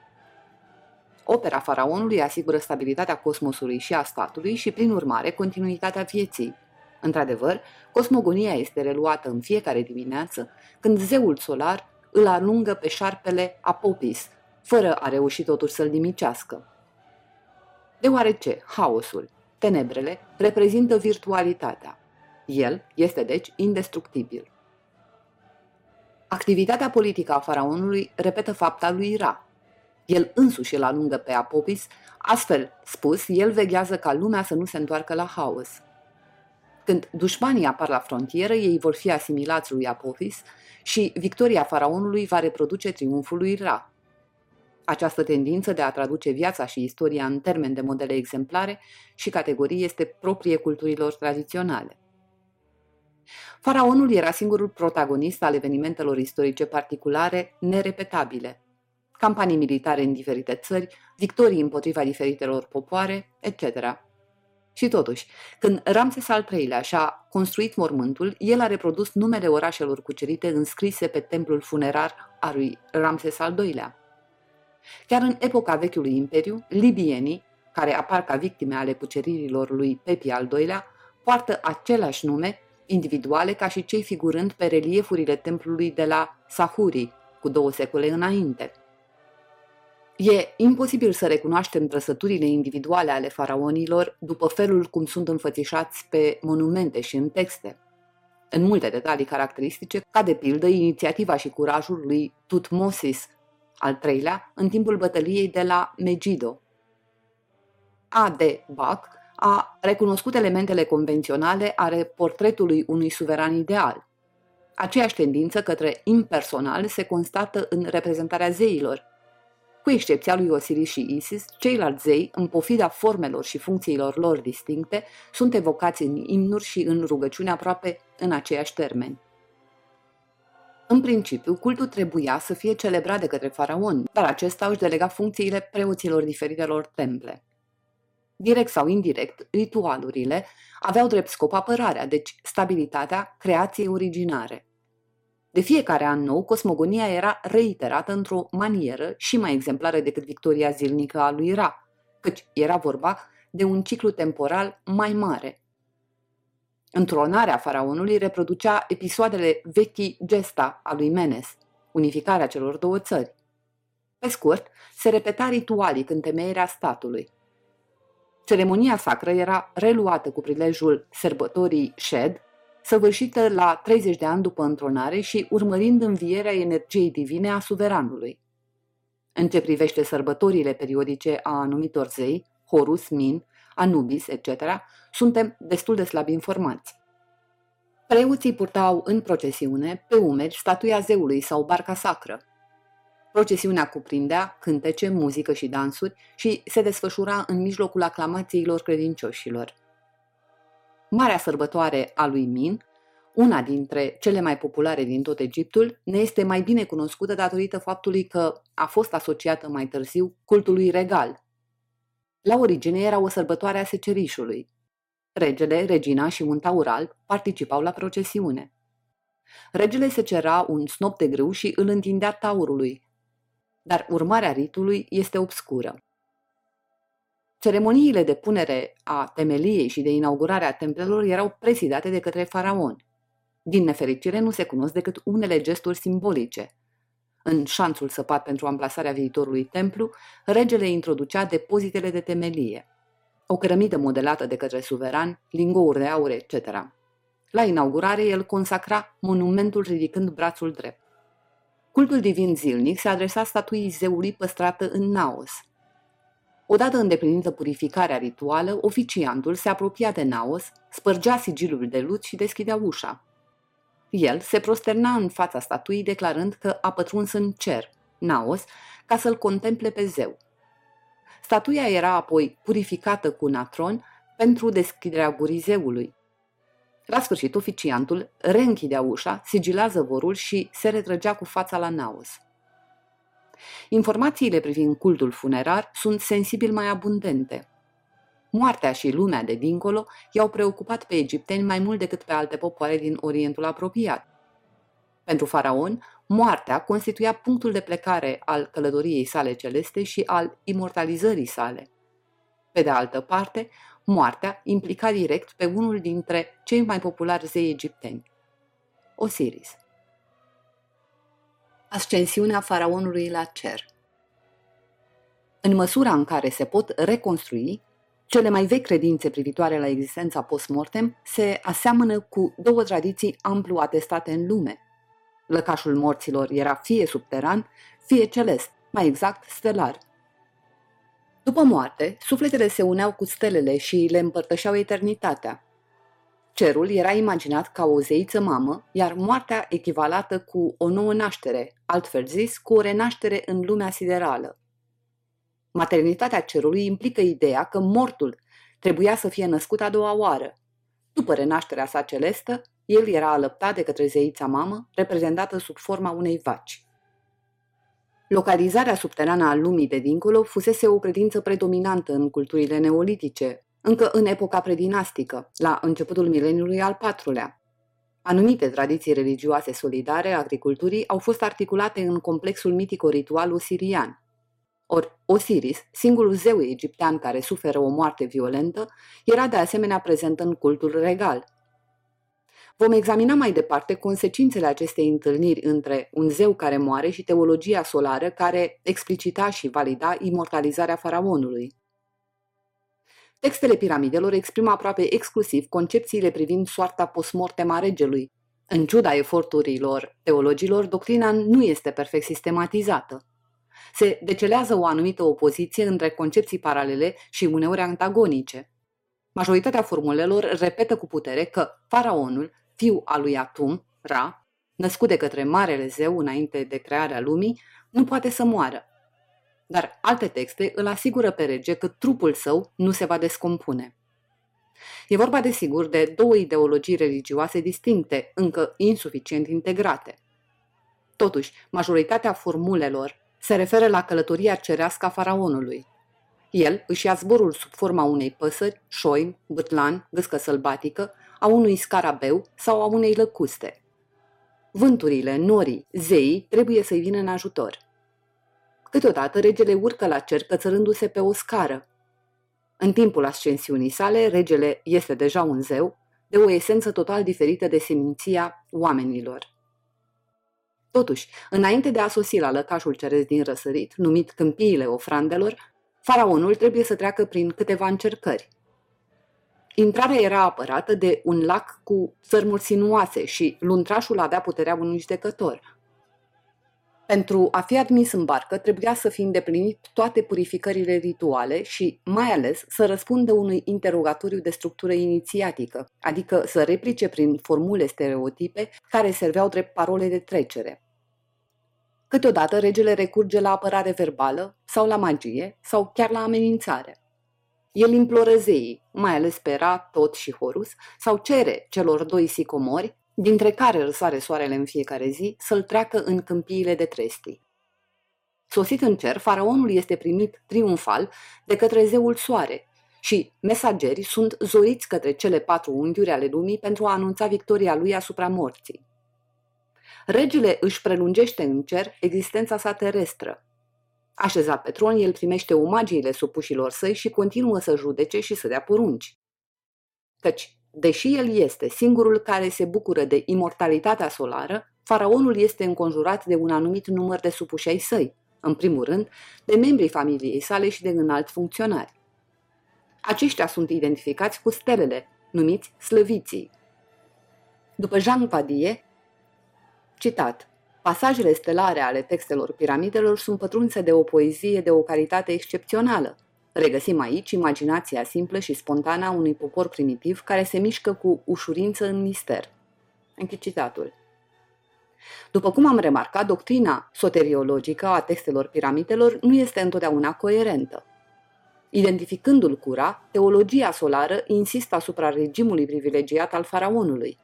Opera faraonului asigură stabilitatea cosmosului și a statului și, prin urmare, continuitatea vieții. Într-adevăr, cosmogonia este reluată în fiecare dimineață când zeul solar îl alungă pe șarpele Apopis, fără a reuși totuși să-l nimicească deoarece haosul, tenebrele, reprezintă virtualitatea. El este deci indestructibil. Activitatea politică a faraonului repetă fapta lui Ra. El însuși îl alungă pe Apopis, astfel spus, el veghează ca lumea să nu se întoarcă la haos. Când dușmanii apar la frontieră, ei vor fi asimilați lui Apopis și victoria faraonului va reproduce triumful lui Ra. Această tendință de a traduce viața și istoria în termen de modele exemplare și categorii este proprie culturilor tradiționale. Faraonul era singurul protagonist al evenimentelor istorice particulare, nerepetabile. Campanii militare în diferite țări, victorii împotriva diferitelor popoare, etc. Și totuși, când Ramses al III-lea și-a construit mormântul, el a reprodus numele orașelor cucerite înscrise pe templul funerar al lui Ramses al II-lea. Chiar în epoca vechiului imperiu, libienii, care apar ca victime ale cuceririlor lui Pepi al II-lea, poartă același nume individuale ca și cei figurând pe reliefurile templului de la Sahuri, cu două secole înainte. E imposibil să recunoaștem trăsăturile individuale ale faraonilor după felul cum sunt înfățișați pe monumente și în texte. În multe detalii caracteristice, ca de pildă inițiativa și curajul lui Tutmosis al treilea, în timpul bătăliei de la Megiddo. A. D. Bach a recunoscut elementele convenționale ale portretului unui suveran ideal. Aceeași tendință către impersonal se constată în reprezentarea zeilor. Cu excepția lui Osiris și Isis, ceilalți zei, în pofida formelor și funcțiilor lor distincte, sunt evocați în imnuri și în rugăciune aproape în aceiași termeni. În principiu, cultul trebuia să fie celebrat de către faraon, dar acesta își delega funcțiile preoților diferitelor temple. Direct sau indirect, ritualurile aveau drept scop apărarea, deci stabilitatea creației originare. De fiecare an nou, cosmogonia era reiterată într-o manieră și mai exemplară decât victoria zilnică a lui Ra, căci era vorba de un ciclu temporal mai mare, Întronarea faraonului reproducea episoadele vechi gesta a lui Menes, unificarea celor două țări. Pe scurt, se repeta ritualic întemeierea statului. Ceremonia sacră era reluată cu prilejul sărbătorii Shed, săvârșită la 30 de ani după întronare și urmărind învierea energiei divine a suveranului. În ce privește sărbătorile periodice a anumitor zei, Horus, Min, Anubis, etc., suntem destul de slab informați. Preoții purtau în procesiune, pe umeri, statuia zeului sau barca sacră. Procesiunea cuprindea cântece, muzică și dansuri și se desfășura în mijlocul aclamațiilor credincioșilor. Marea sărbătoare a lui Min, una dintre cele mai populare din tot Egiptul, ne este mai bine cunoscută datorită faptului că a fost asociată mai târziu cultului regal. La origine era o sărbătoare a secerișului. Regele, regina și un taur alb participau la procesiune. Regele se cera un snop de grâu și îl întindea taurului, dar urmarea ritului este obscură. Ceremoniile de punere a temeliei și de inaugurare a templelor erau prezidate de către faraon. Din nefericire nu se cunosc decât unele gesturi simbolice. În șanțul săpat pentru amplasarea viitorului templu, regele introducea depozitele de temelie, o cărămidă modelată de către suveran, lingouri de aur, etc. La inaugurare, el consacra monumentul ridicând brațul drept. Cultul divin zilnic se adresa statuii zeului păstrată în Naos. Odată îndeplinită purificarea rituală, oficiantul se apropia de Naos, spărgea sigilul de lut și deschidea ușa. El se prosterna în fața statuii declarând că a pătruns în cer, Naos, ca să-l contemple pe zeu. Statuia era apoi purificată cu natron pentru deschiderea gurii zeului. La sfârșit, oficiantul reînchidea ușa, sigila zăvorul și se retrăgea cu fața la naos. Informațiile privind cultul funerar sunt sensibil mai abundente. Moartea și lumea de dincolo i-au preocupat pe egipteni mai mult decât pe alte popoare din Orientul apropiat. Pentru faraon, moartea constituia punctul de plecare al călătoriei sale celeste și al imortalizării sale. Pe de altă parte, moartea implica direct pe unul dintre cei mai populari zei egipteni, Osiris. Ascensiunea faraonului la cer În măsura în care se pot reconstrui, cele mai vechi credințe privitoare la existența post-mortem se aseamănă cu două tradiții amplu atestate în lume. Lăcașul morților era fie subteran, fie celest, mai exact stelar – după moarte, sufletele se uneau cu stelele și le împărtășeau eternitatea. Cerul era imaginat ca o zeiță mamă, iar moartea echivalată cu o nouă naștere, altfel zis, cu o renaștere în lumea siderală. Maternitatea cerului implică ideea că mortul trebuia să fie născut a doua oară. După renașterea sa celestă, el era alăptat de către zeița mamă, reprezentată sub forma unei vaci. Localizarea subterană a lumii de dincolo fusese o credință predominantă în culturile neolitice, încă în epoca predinastică, la începutul mileniului al patrulea. Anumite tradiții religioase solidare agriculturii au fost articulate în complexul mitico-ritual osirian. Ori Osiris, singurul zeu egiptean care suferă o moarte violentă, era de asemenea prezent în cultul regal – Vom examina mai departe consecințele acestei întâlniri între un zeu care moare și teologia solară care explicita și valida imortalizarea faraonului. Textele piramidelor exprimă aproape exclusiv concepțiile privind soarta postmortem a regelui. În ciuda eforturilor teologilor, doctrina nu este perfect sistematizată. Se decelează o anumită opoziție între concepții paralele și uneori antagonice. Majoritatea formulelor repetă cu putere că faraonul fiu al lui Atum, Ra, născut de către Marele Zeu înainte de crearea lumii, nu poate să moară. Dar alte texte îl asigură pe rege că trupul său nu se va descompune. E vorba, desigur, de două ideologii religioase distincte, încă insuficient integrate. Totuși, majoritatea formulelor se referă la călătoria cerească a faraonului. El își ia zborul sub forma unei păsări, șoim, bâtlan, gâscă sălbatică, a unui scarabeu sau a unei lăcuste. Vânturile, norii, zeii trebuie să-i vină în ajutor. Câteodată regele urcă la cer cățărându-se pe o scară. În timpul ascensiunii sale, regele este deja un zeu, de o esență total diferită de seminția oamenilor. Totuși, înainte de a sosi la lăcașul ceresc din răsărit, numit câmpiile ofrandelor, faraonul trebuie să treacă prin câteva încercări. Intrarea era apărată de un lac cu țărmuri sinuoase și luntrașul avea puterea unui judecător. Pentru a fi admis în barcă, trebuia să fi îndeplinit toate purificările rituale și, mai ales, să răspundă unui interogatoriu de structură inițiatică, adică să replice prin formule stereotipe care serveau drept parole de trecere. Câteodată regele recurge la apărare verbală sau la magie sau chiar la amenințare. El imploră zeii, mai ales pe Ra, Tot și Horus, sau cere celor doi sicomori dintre care răsare soarele în fiecare zi, să-l treacă în câmpiile de trestii. Sosit în cer, faraonul este primit triumfal de către zeul soare și mesagerii sunt zoriți către cele patru unghiuri ale lumii pentru a anunța victoria lui asupra morții. Regele își prelungește în cer existența sa terestră. Așezat pe tron, el primește omagiile supușilor săi și continuă să judece și să dea porunci. Căci Deși el este singurul care se bucură de imortalitatea solară, faraonul este înconjurat de un anumit număr de supuși ai săi, în primul rând, de membrii familiei sale și de înalți funcționari. Aceștia sunt identificați cu stelele, numiți slăviții. După Jean Padie, citat, pasajele stelare ale textelor piramidelor sunt pătrunse de o poezie de o calitate excepțională, Regăsim aici imaginația simplă și spontană a unui popor primitiv care se mișcă cu ușurință în mister. Închid citatul. După cum am remarcat, doctrina soteriologică a textelor piramidelor nu este întotdeauna coerentă. Identificându-l cura, teologia solară insistă asupra regimului privilegiat al faraonului.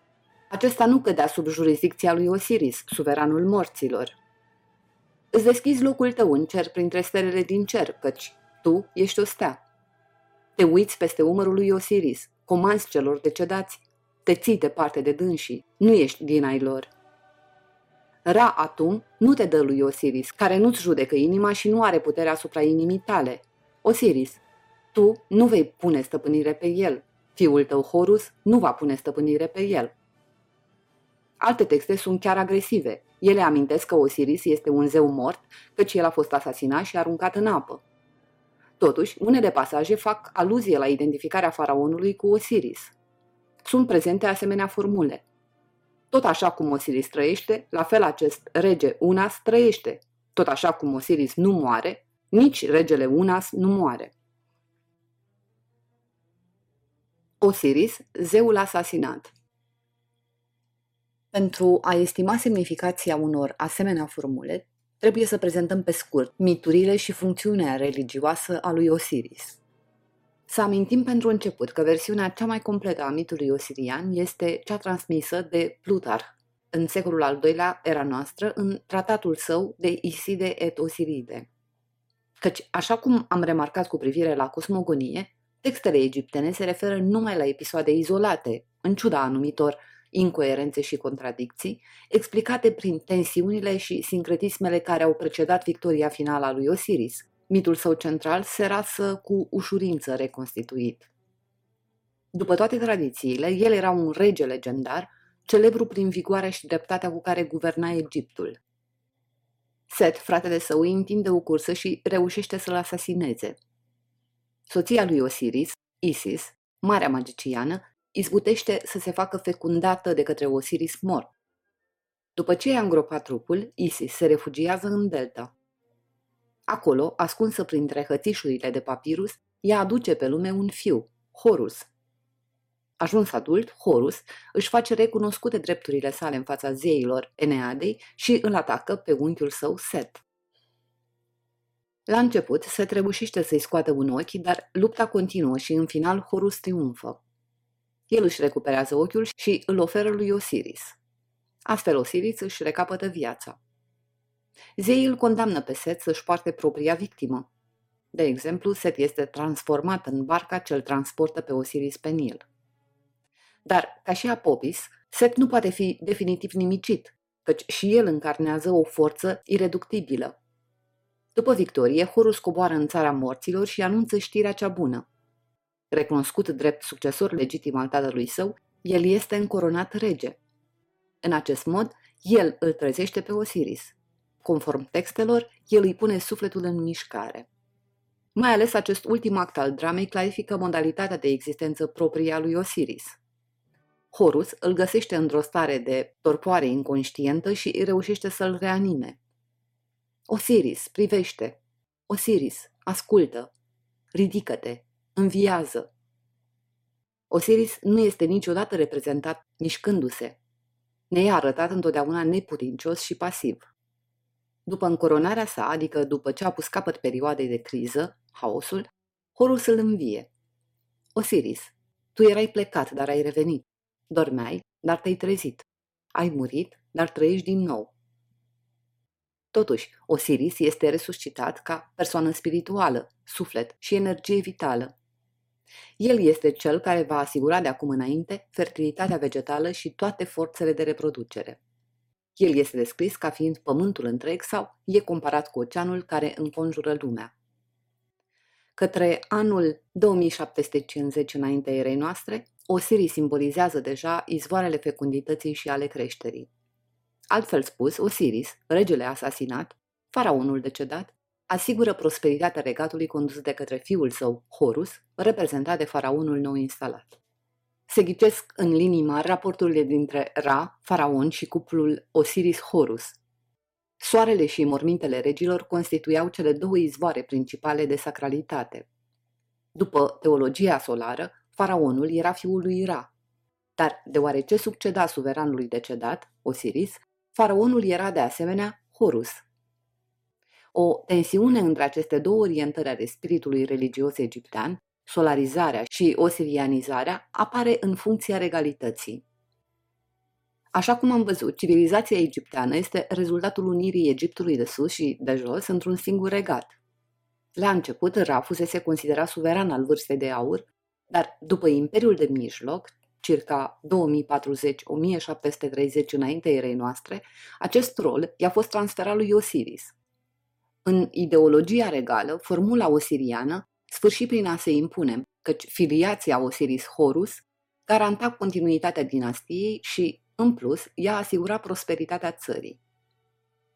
Acesta nu cădea sub jurisdicția lui Osiris, suveranul morților. Îți deschizi locul tău în cer printre stelele din cer, căci tu ești o stea. Te uiți peste umărul lui Osiris, comanzi celor decedați, te ții departe de dânsii, nu ești din ai lor. Ra Atum nu te dă lui Osiris, care nu-ți judecă inima și nu are puterea asupra inimii tale. Osiris, tu nu vei pune stăpânire pe el. Fiul tău Horus nu va pune stăpânire pe el. Alte texte sunt chiar agresive. Ele amintesc că Osiris este un zeu mort, căci el a fost asasinat și aruncat în apă. Totuși, unele pasaje fac aluzie la identificarea faraonului cu Osiris. Sunt prezente asemenea formule. Tot așa cum Osiris trăiește, la fel acest rege Unas trăiește. Tot așa cum Osiris nu moare, nici regele Unas nu moare. Osiris, zeul asasinat Pentru a estima semnificația unor asemenea formule, trebuie să prezentăm pe scurt miturile și funcțiunea religioasă a lui Osiris. Să amintim pentru început că versiunea cea mai completă a mitului osirian este cea transmisă de Plutarh în secolul al II-lea era noastră în tratatul său de Iside et Osiride. Căci, așa cum am remarcat cu privire la cosmogonie, textele egiptene se referă numai la episoade izolate, în ciuda anumitor incoerențe și contradicții, explicate prin tensiunile și sincretismele care au precedat victoria finală a lui Osiris. Mitul său central se rasă cu ușurință reconstituit. După toate tradițiile, el era un rege legendar, celebru prin vigoarea și dreptatea cu care guverna Egiptul. Set, fratele său, îi întinde o cursă și reușește să-l asasineze. Soția lui Osiris, Isis, marea magiciană, izbutește să se facă fecundată de către Osiris mor. După ce i-a îngropat trupul, Isis se refugiază în delta. Acolo, ascunsă printre hățișurile de papirus, ea aduce pe lume un fiu, Horus. Ajuns adult, Horus își face recunoscute drepturile sale în fața zeilor Eneadei și îl atacă pe unchiul său Set. La început, se trebușește să-i scoată un ochi, dar lupta continuă și în final Horus triumfă. El își recuperează ochiul și îl oferă lui Osiris. Astfel Osiris își recapătă viața. Zeii îl condamnă pe Set să-și poarte propria victimă. De exemplu, Set este transformat în barca ce îl transportă pe Osiris pe Nil. Dar, ca și Apopis, Set nu poate fi definitiv nimicit, căci și el încarnează o forță ireductibilă. După victorie, Horus coboară în țara morților și anunță știrea cea bună. Recunoscut drept succesor legitim al tatălui său, el este încoronat rege. În acest mod, el îl trezește pe Osiris. Conform textelor, el îi pune sufletul în mișcare. Mai ales acest ultim act al dramei clarifică modalitatea de existență proprie a lui Osiris. Horus îl găsește într-o stare de torpoare inconștientă și reușește să-l reanime. Osiris, privește! Osiris, ascultă! Ridică-te! Înviază! Osiris nu este niciodată reprezentat mișcându-se. Ne-e arătat întotdeauna neputincios și pasiv. După încoronarea sa, adică după ce a pus capăt perioadei de criză, haosul, Horus îl învie. Osiris, tu erai plecat, dar ai revenit. Dormeai, dar te-ai trezit. Ai murit, dar trăiești din nou. Totuși, Osiris este resuscitat ca persoană spirituală, suflet și energie vitală. El este cel care va asigura de acum înainte fertilitatea vegetală și toate forțele de reproducere. El este descris ca fiind pământul întreg sau e comparat cu oceanul care înconjură lumea. Către anul 2750 înainte erei noastre, Osiris simbolizează deja izvoarele fecundității și ale creșterii. Altfel spus, Osiris, regele asasinat, faraonul decedat, asigură prosperitatea regatului condus de către fiul său, Horus, reprezentat de faraonul nou instalat. Se ghicesc în linii mari raporturile dintre Ra, faraon și cuplul Osiris-Horus. Soarele și mormintele regilor constituiau cele două izvoare principale de sacralitate. După teologia solară, faraonul era fiul lui Ra, dar deoarece succeda suveranului decedat, Osiris, faraonul era de asemenea Horus. O tensiune între aceste două orientări ale spiritului religios egiptean, solarizarea și osirianizarea, apare în funcția regalității. Așa cum am văzut, civilizația egipteană este rezultatul unirii Egiptului de sus și de jos într-un singur regat. La început, Ra fusese considerat suveran al vârstei de aur, dar după Imperiul de Mijloc, circa 2040-1730 înainte erei noastre, acest rol i-a fost transferat lui Osiris. În ideologia regală, formula osiriană sfârși prin a se impune, căci filiația Osiris-Horus garanta continuitatea dinastiei și, în plus, ea asigura prosperitatea țării.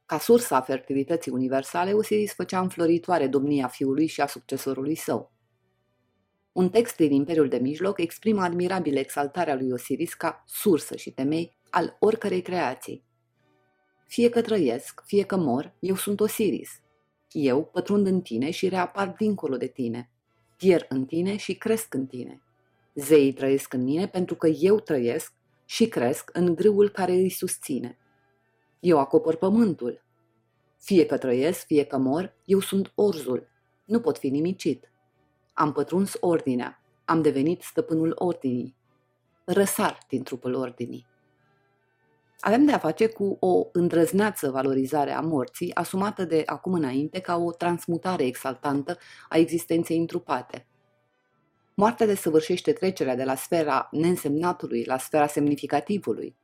Ca sursa fertilității universale, Osiris făcea înfloritoare domnia fiului și a succesorului său. Un text din Imperiul de Mijloc exprimă admirabil exaltarea lui Osiris ca sursă și temei al oricărei creații. Fie că trăiesc, fie că mor, eu sunt Osiris. Eu pătrund în tine și reapar dincolo de tine. Pier în tine și cresc în tine. Zeii trăiesc în mine pentru că eu trăiesc și cresc în grâul care îi susține. Eu acopăr pământul. Fie că trăiesc, fie că mor, eu sunt orzul. Nu pot fi nimicit. Am pătruns ordinea. Am devenit stăpânul ordinii. Răsar din trupul ordinii. Avem de a face cu o îndrăzneață valorizare a morții, asumată de acum înainte ca o transmutare exaltantă a existenței întrupate. Moartea desăvârșește trecerea de la sfera neînsemnatului la sfera semnificativului.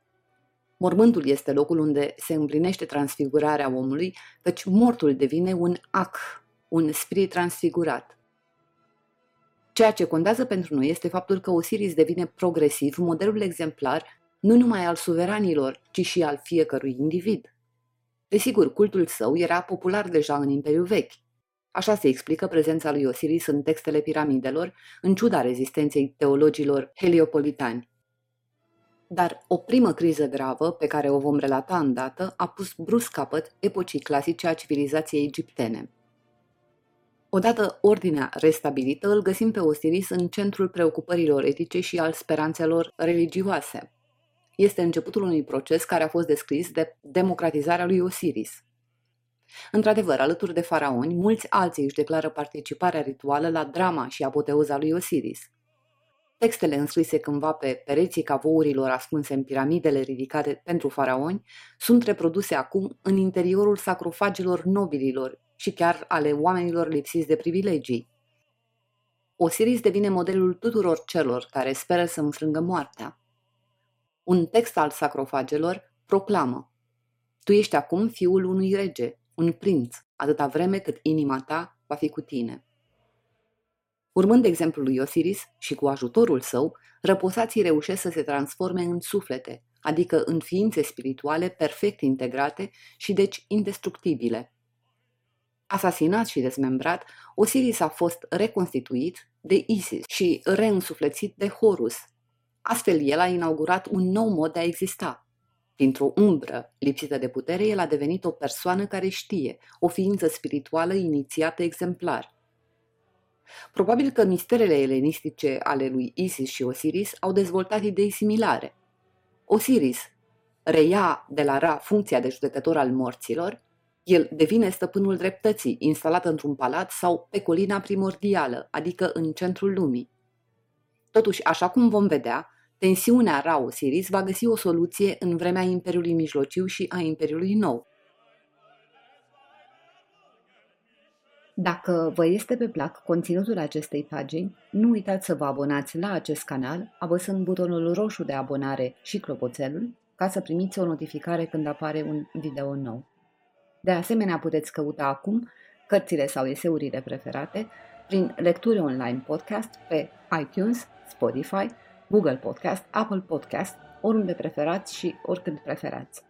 Mormântul este locul unde se împlinește transfigurarea omului, căci mortul devine un ac, un spirit transfigurat. Ceea ce contează pentru noi este faptul că Osiris devine progresiv modelul exemplar nu numai al suveranilor, ci și al fiecărui individ. Desigur, cultul său era popular deja în Imperiul Vechi. Așa se explică prezența lui Osiris în textele piramidelor, în ciuda rezistenței teologilor heliopolitani. Dar o primă criză gravă, pe care o vom relata îndată, a pus brusc capăt epocii clasice a civilizației egiptene. Odată ordinea restabilită, îl găsim pe Osiris în centrul preocupărilor etice și al speranțelor religioase. Este începutul unui proces care a fost descris de democratizarea lui Osiris. Într-adevăr, alături de faraoni, mulți alții își declară participarea rituală la drama și apoteuza lui Osiris. Textele înscrise cândva pe pereții cavourilor ascunse în piramidele ridicate pentru faraoni sunt reproduse acum în interiorul sacrofagilor nobililor și chiar ale oamenilor lipsiți de privilegii. Osiris devine modelul tuturor celor care speră să înfrângă moartea. Un text al sacrofagelor proclamă Tu ești acum fiul unui rege, un prinț, atâta vreme cât inima ta va fi cu tine. Urmând exemplul lui Osiris și cu ajutorul său, răposații reușesc să se transforme în suflete, adică în ființe spirituale perfect integrate și deci indestructibile. Asasinat și dezmembrat, Osiris a fost reconstituit de Isis și reînsuflețit de Horus. Astfel el a inaugurat un nou mod de a exista. Dintr-o umbră lipsită de putere, el a devenit o persoană care știe, o ființă spirituală inițiată exemplar. Probabil că misterele elenistice ale lui Isis și Osiris au dezvoltat idei similare. Osiris reia de la Ra funcția de judecător al morților, el devine stăpânul dreptății, instalat într-un palat sau pe colina primordială, adică în centrul lumii. Totuși, așa cum vom vedea, tensiunea Ra-Osiris va găsi o soluție în vremea Imperiului Mijlociu și a Imperiului Nou. Dacă vă este pe plac conținutul acestei pagini, nu uitați să vă abonați la acest canal apăsând butonul roșu de abonare și clopoțelul ca să primiți o notificare când apare un video nou. De asemenea, puteți căuta acum cărțile sau eseurile preferate prin lecturi online podcast pe iTunes, Spotify, Google Podcast, Apple Podcast, oriunde preferați și oricând preferați.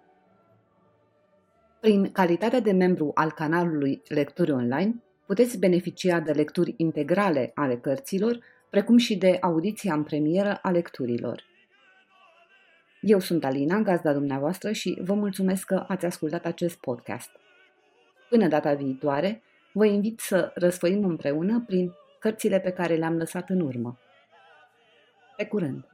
Prin calitatea de membru al canalului Lecturi Online, puteți beneficia de lecturi integrale ale cărților, precum și de audiția în premieră a lecturilor. Eu sunt Alina, gazda dumneavoastră și vă mulțumesc că ați ascultat acest podcast. Până data viitoare, vă invit să răsfăim împreună prin cărțile pe care le-am lăsat în urmă. Pe curând!